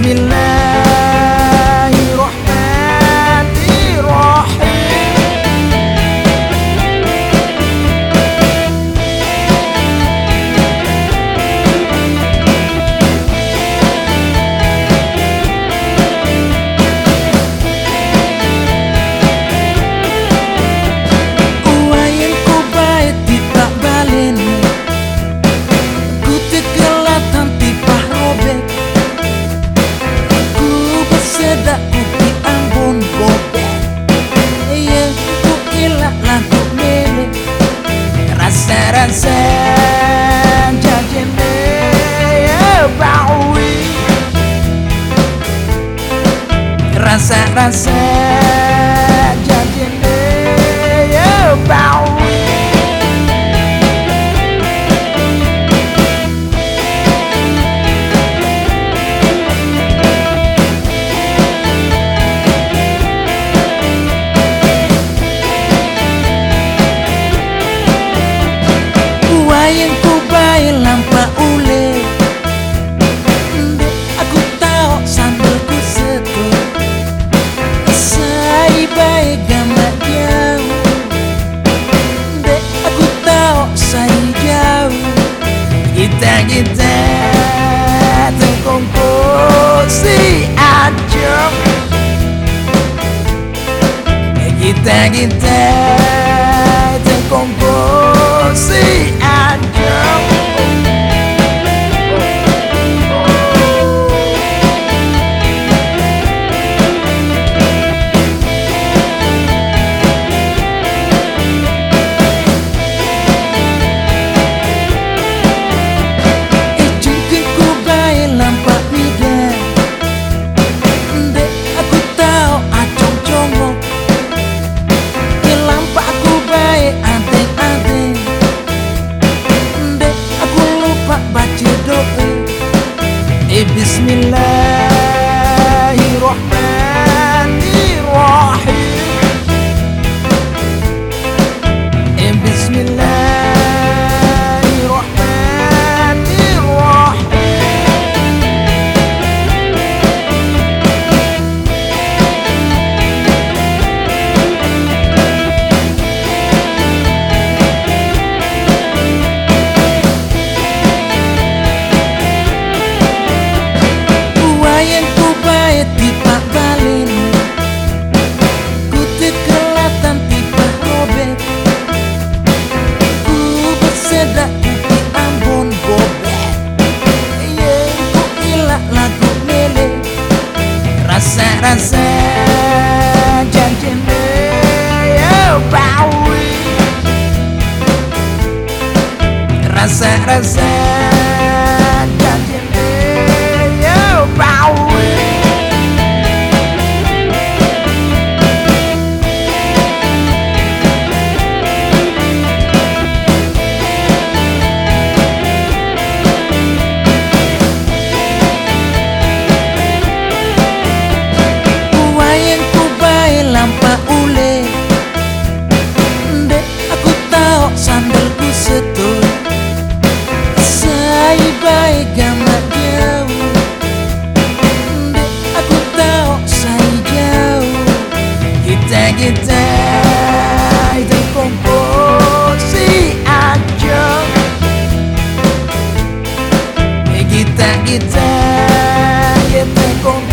Bismillah rasa-rasa like that and compose a joke. Take it, Era sede de meio Pau Era sede de meio Piauí take it down Don't